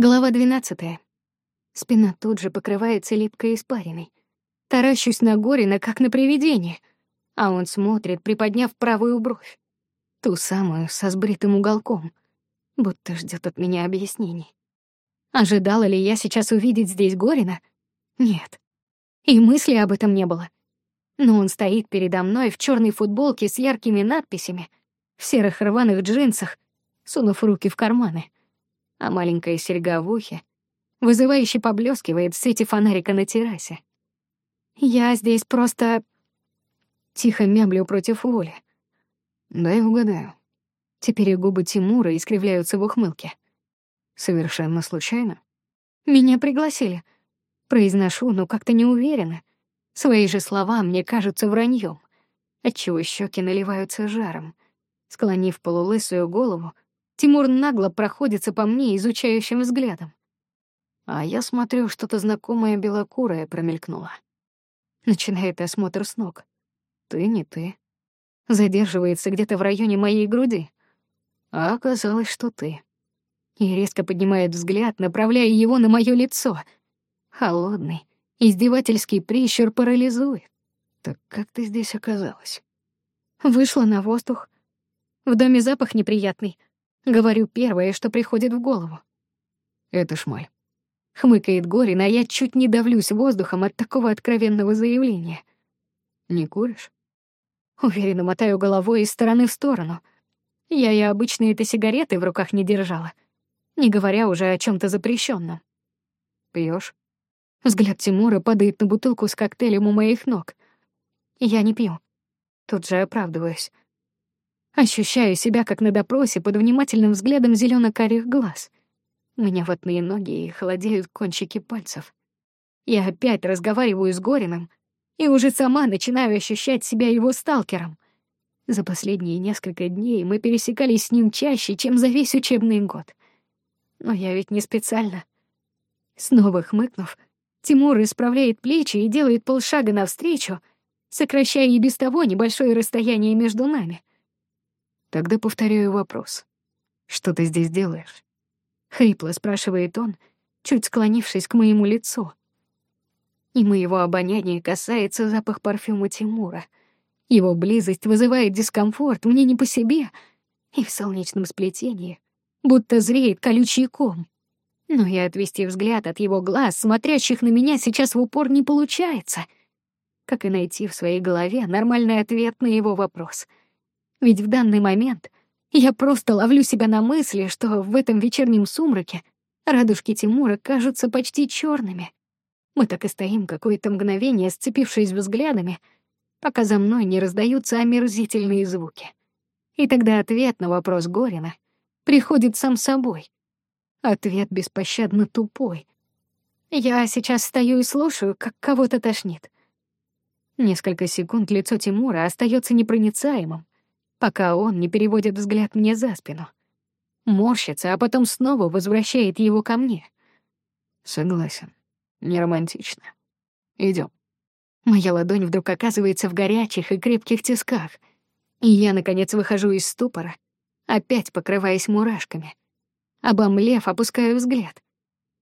Глава двенадцатая. Спина тут же покрывается липкой испариной. Таращусь на Горина, как на привидение, а он смотрит, приподняв правую бровь. Ту самую, со сбритым уголком, будто ждет от меня объяснений. Ожидала ли я сейчас увидеть здесь Горина? Нет. И мысли об этом не было. Но он стоит передо мной в черной футболке с яркими надписями, в серых рваных джинсах, сунув руки в карманы, а маленькая серьга в ухе вызывающе поблескивает в свете фонарика на террасе. Я здесь просто... Тихо мямлю против воли. Дай угадаю. Теперь и губы Тимура искривляются в ухмылке. Совершенно случайно? Меня пригласили. Произношу, но как-то неуверенно. Свои же слова мне кажутся враньем, отчего щеки наливаются жаром. Склонив полулысую голову, Тимур нагло проходится по мне изучающим взглядом. А я смотрю, что-то знакомое белокурое промелькнуло. Начинает осмотр с ног. Ты не ты. Задерживается где-то в районе моей груди. А оказалось, что ты и резко поднимает взгляд, направляя его на моё лицо. Холодный, издевательский прищур парализует. Так как ты здесь оказалась? Вышла на воздух. В доме запах неприятный. Говорю первое, что приходит в голову. Это шмаль. Хмыкает Горин, а я чуть не давлюсь воздухом от такого откровенного заявления. Не куришь? Уверенно мотаю головой из стороны в сторону. Я и обычно это сигареты в руках не держала не говоря уже о чем то запрещенном. Пьешь? Взгляд Тимура падает на бутылку с коктейлем у моих ног. Я не пью. Тут же оправдываюсь. Ощущаю себя как на допросе под внимательным взглядом зелено карих глаз. У меня ватные ноги и холодеют кончики пальцев. Я опять разговариваю с Гориным и уже сама начинаю ощущать себя его сталкером. За последние несколько дней мы пересекались с ним чаще, чем за весь учебный год. Но я ведь не специально. Снова хмыкнув, Тимур исправляет плечи и делает полшага навстречу, сокращая и без того небольшое расстояние между нами. Тогда повторяю вопрос. Что ты здесь делаешь? Хрипло спрашивает он, чуть склонившись к моему лицу. И моего обоняния касается запах парфюма Тимура. Его близость вызывает дискомфорт, мне не по себе, и в солнечном сплетении будто зреет колючий ком. Но и отвести взгляд от его глаз, смотрящих на меня, сейчас в упор не получается. Как и найти в своей голове нормальный ответ на его вопрос. Ведь в данный момент я просто ловлю себя на мысли, что в этом вечернем сумраке радужки Тимура кажутся почти черными. Мы так и стоим какое-то мгновение, сцепившись взглядами, пока за мной не раздаются омерзительные звуки. И тогда ответ на вопрос Горина — приходит сам собой. Ответ беспощадно тупой. Я сейчас стою и слушаю, как кого-то тошнит. Несколько секунд лицо Тимура остается непроницаемым, пока он не переводит взгляд мне за спину. Морщится, а потом снова возвращает его ко мне. Согласен. Не романтично. Идем. Моя ладонь вдруг оказывается в горячих и крепких тисках, и я, наконец, выхожу из ступора — опять покрываясь мурашками. Обомлев, опускаю взгляд.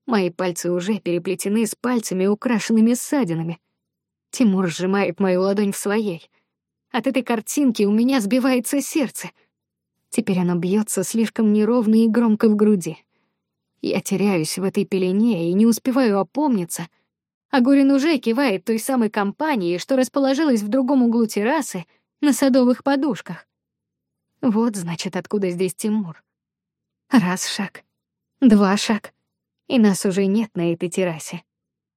Мои пальцы уже переплетены с пальцами, украшенными ссадинами. Тимур сжимает мою ладонь в своей. От этой картинки у меня сбивается сердце. Теперь оно бьется слишком неровно и громко в груди. Я теряюсь в этой пелене и не успеваю опомниться. А Горин уже кивает той самой компании, что расположилась в другом углу террасы на садовых подушках. Вот, значит, откуда здесь Тимур. Раз шаг, два шаг, и нас уже нет на этой террасе.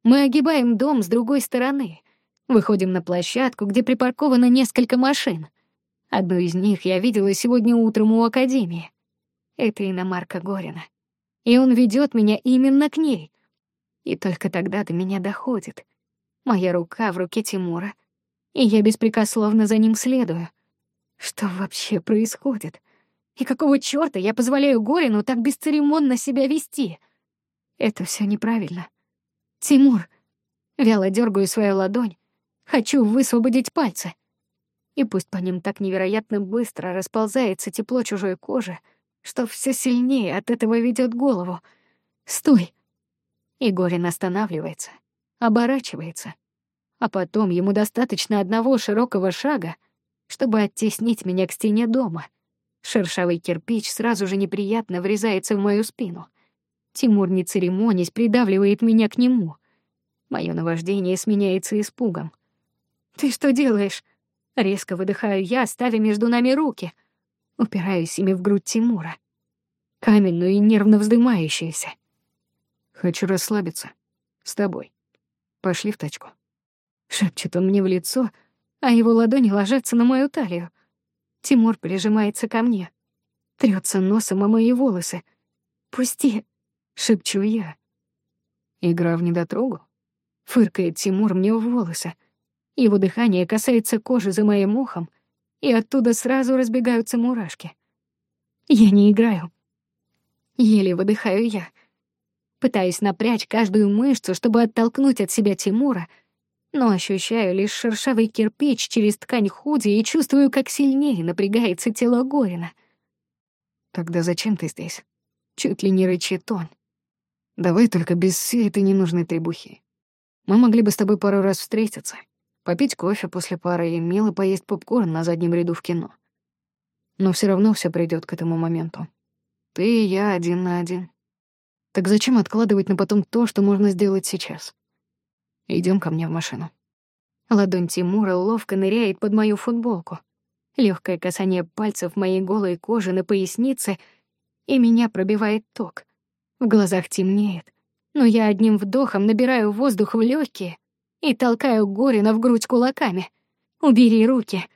Мы огибаем дом с другой стороны, выходим на площадку, где припарковано несколько машин. Одну из них я видела сегодня утром у академии. Это иномарка Горина. И он ведет меня именно к ней. И только тогда до меня доходит. Моя рука в руке Тимура, и я беспрекословно за ним следую. Что вообще происходит? И какого чёрта я позволяю Горину так бесцеремонно себя вести? Это всё неправильно. Тимур, вяло дергаю свою ладонь, хочу высвободить пальцы. И пусть по ним так невероятно быстро расползается тепло чужой кожи, что всё сильнее от этого ведёт голову. «Стой!» Игорин останавливается, оборачивается, а потом ему достаточно одного широкого шага, чтобы оттеснить меня к стене дома. Шершавый кирпич сразу же неприятно врезается в мою спину. Тимур, не церемонясь, придавливает меня к нему. Моё наваждение сменяется испугом. «Ты что делаешь?» Резко выдыхаю я, ставя между нами руки. Упираюсь ими в грудь Тимура. Каменную и нервно вздымающуюся. «Хочу расслабиться. С тобой. Пошли в тачку». Шепчет он мне в лицо, а его ладони ложатся на мою талию. Тимур прижимается ко мне. Трётся носом о мои волосы. «Пусти!» — шепчу я. «Игра в недотрогу?» — фыркает Тимур мне в волосы. Его дыхание касается кожи за моим ухом, и оттуда сразу разбегаются мурашки. Я не играю. Еле выдыхаю я. Пытаюсь напрячь каждую мышцу, чтобы оттолкнуть от себя Тимура, но ощущаю лишь шершавый кирпич через ткань худи и чувствую, как сильнее напрягается тело Горина. «Тогда зачем ты здесь?» Чуть ли не рычит он. «Давай только без всей этой ненужной требухи. Мы могли бы с тобой пару раз встретиться, попить кофе после пары и мило поесть попкорн на заднем ряду в кино. Но все равно все придёт к этому моменту. Ты и я один на один. Так зачем откладывать на потом то, что можно сделать сейчас? Идём ко мне в машину. Ладонь Тимура ловко ныряет под мою футболку. Лёгкое касание пальцев моей голой кожи на пояснице, и меня пробивает ток. В глазах темнеет, но я одним вдохом набираю воздух в лёгкие и толкаю Горина в грудь кулаками. «Убери руки!»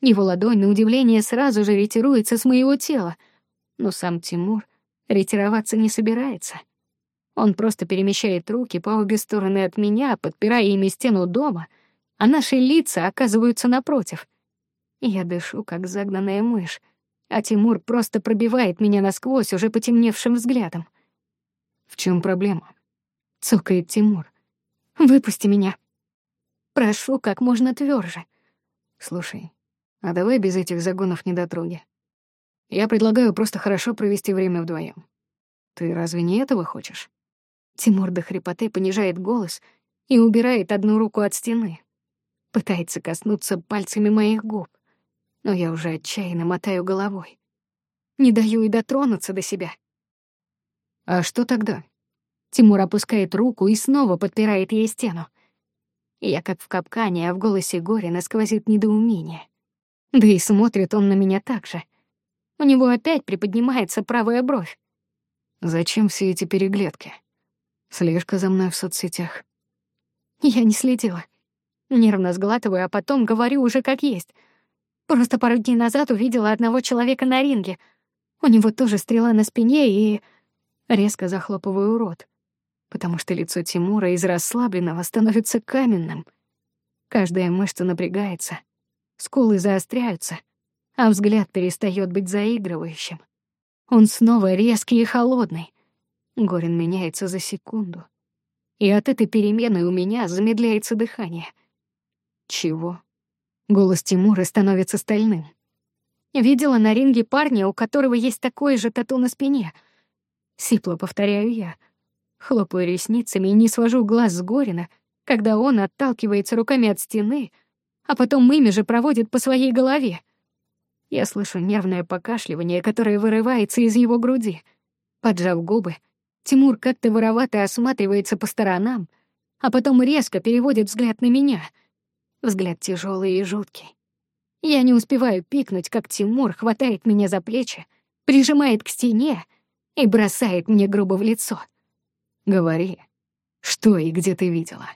Его ладонь, на удивление, сразу же ретируется с моего тела, но сам Тимур ретироваться не собирается. Он просто перемещает руки по обе стороны от меня, подпирая ими стену дома, а наши лица оказываются напротив. Я дышу, как загнанная мышь, а Тимур просто пробивает меня насквозь уже потемневшим взглядом. «В чем проблема?» — цокает Тимур. Выпусти меня. Прошу как можно тверже. Слушай, а давай без этих загонов недотроги. Я предлагаю просто хорошо провести время вдвоем. Ты разве не этого хочешь? Тимур до хрипоты понижает голос и убирает одну руку от стены. Пытается коснуться пальцами моих губ, но я уже отчаянно мотаю головой. Не даю и дотронуться до себя. А что тогда? Тимур опускает руку и снова подпирает ей стену. Я как в капкане, а в голосе Горина сквозит недоумение. Да и смотрит он на меня так же. У него опять приподнимается правая бровь. Зачем все эти переглядки? Слежка за мной в соцсетях. Я не следила. Нервно сглатываю, а потом говорю уже как есть. Просто пару дней назад увидела одного человека на ринге. У него тоже стрела на спине и... Резко захлопываю рот потому что лицо Тимура из расслабленного становится каменным. Каждая мышца напрягается, скулы заостряются, а взгляд перестает быть заигрывающим. Он снова резкий и холодный. Горин меняется за секунду. И от этой перемены у меня замедляется дыхание. Чего? Голос Тимура становится стальным. Видела на ринге парня, у которого есть такое же тату на спине. Сипло повторяю я — Хлопаю ресницами и не свожу глаз с Горина, когда он отталкивается руками от стены, а потом ими же проводит по своей голове. Я слышу нервное покашливание, которое вырывается из его груди. Поджав губы, Тимур как-то воровато осматривается по сторонам, а потом резко переводит взгляд на меня. Взгляд тяжелый и жуткий. Я не успеваю пикнуть, как Тимур хватает меня за плечи, прижимает к стене и бросает мне грубо в лицо — Говори, что и где ты видела.